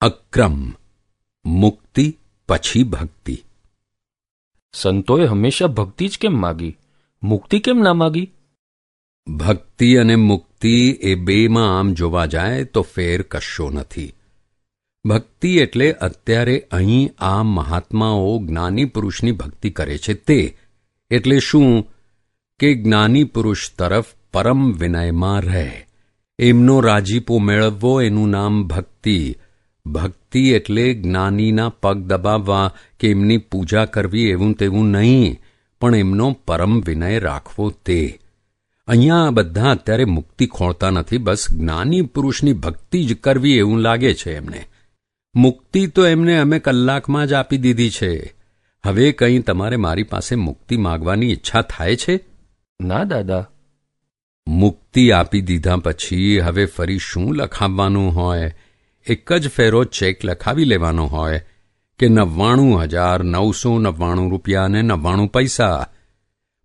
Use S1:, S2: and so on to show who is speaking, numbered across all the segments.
S1: અક્રમ મુક્તિ પછી ભક્તિ.
S2: સંતોએ હંમેશા ભક્તિ જ કેમ માગી? મુક્તિ કેમ ના માગી?
S1: ભક્તિ અને મુક્તિ એ બેમાં આમ જોવા જાય તો ફેર કશો નથી. ભક્તિ એટલે અત્યારે અહીં આ મહાત્માઓ જ્ઞાની પુરુષની ભક્તિ કરે છે તે. એટલે શું? કે જ્ઞાની પુરુષ તરફ પરમ વિનયમાં રહે. એમનો રાજીપો મેળવવો એનું નામ ભક્તિ. ભક્તિ એટલે જ્ઞાનીના પગ દબાવવા કે એમની પૂજા કરવી એવું તેવું નહીં પણ એમનો પરમ વિનય રાખવો તે. અહીંયા આ બધા અત્યારે મુક્તિ ખોળતા નથી બસ જ્ઞાની પુરુષની ભક્તિ જ કરવી એવું લાગે છે એમને. મુક્તિ તો એમને અમે કલાકમાં જ આપી દીધી છે. હવે કંઈ તમારે મારી પાસે મુક્તિ માગવાની ઈચ્છા થાય છે?
S2: ના દાદા.
S1: મુક્તિ આપી દીધા પછી હવે ફરી શું લખાવવાનું હોય? એક જ ફેરો ચેક લખાવી લેવાનો હોય કે નવ્વાણું હજાર નવસો નવ્વાણું રૂપિયા અને નવ્વાણું પૈસા.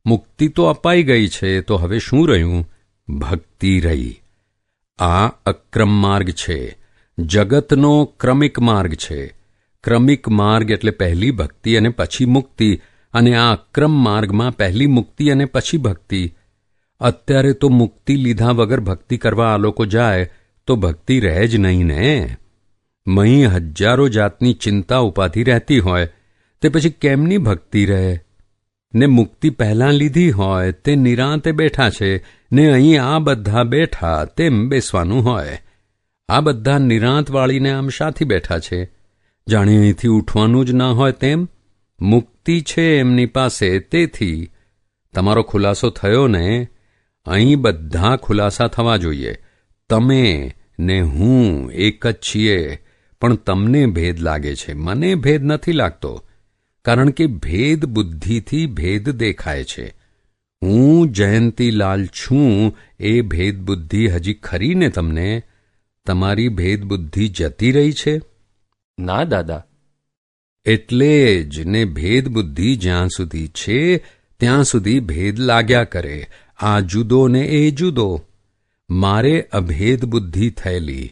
S1: મુક્તિ તો અપાઈ ગઈ છે, તો હવે શું રહ્યું? ભક્તિ રહી. આ અક્રમ માર્ગ છે. જગતનો ક્રમિક માર્ગ છે. ક્રમિક માર્ગ એટલે પહેલી ભક્તિ અને પછી મુક્તિ, અને આ અક્રમ માર્ગમાં પહેલી મુક્તિ અને પછી ભક્તિ. અત્યારે તો મુક્તિ લીધા વગર ભક્તિ કરવા આ લોકો જાય તો ભક્તિ રહે જ નહીં ને? મહી હજારો જાતની ચિંતા ઉપાધી રહેતી હોય, તે પછી કેમની ભક્તિ રહે? ને મુક્તિ પહેલાં લીધી હોય, તે નિરાંતે બેઠા છે, ને અહીં આ બધા બેઠા તેમ બેસવાનું હોય. આ બધા નિરાંત વાળીને આમ શાથી બેઠા છે. જાણે અહીંથી ઉઠવાનું જ ના હોય તેમ? મુક્તિ છે એમની પાસે, તેથી. તમારો ખુલાસો થયો ને? અહીં બધા ખુલાસા થવા જોઈએ. તમે ને હું એક જ છીએ પણ તમને ભેદ લાગે છે. મને ભેદ નથી લાગતો કારણ કે ભેદ બુદ્ધિથી ભેદ દેખાય છે. હું જયંતીલાલ છું એ ભેદ બુદ્ધિ હજી ખરી ને તમને? તમારી ભેદ બુદ્ધિ જતી રહી છે?
S2: ના દાદા.
S1: એટલે જ ને ભેદ બુદ્ધિ જ્યાં સુધી છે ત્યાં સુધી ભેદ લાગ્યા કરે. આ જુદો ને એ જુદો. મારે અભેદ બુદ્ધિ થયેલી.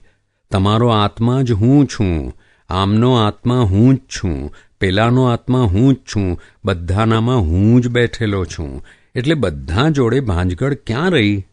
S1: તમારો આત્મા જ હું છું, આમનો આત્મા હું જ છું, પેલાનો આત્મા હું જ છું, બધાનામાં હું જ બેઠેલો છું. એટલે બધા જોડે ભાંજગળ ક્યાં રહી?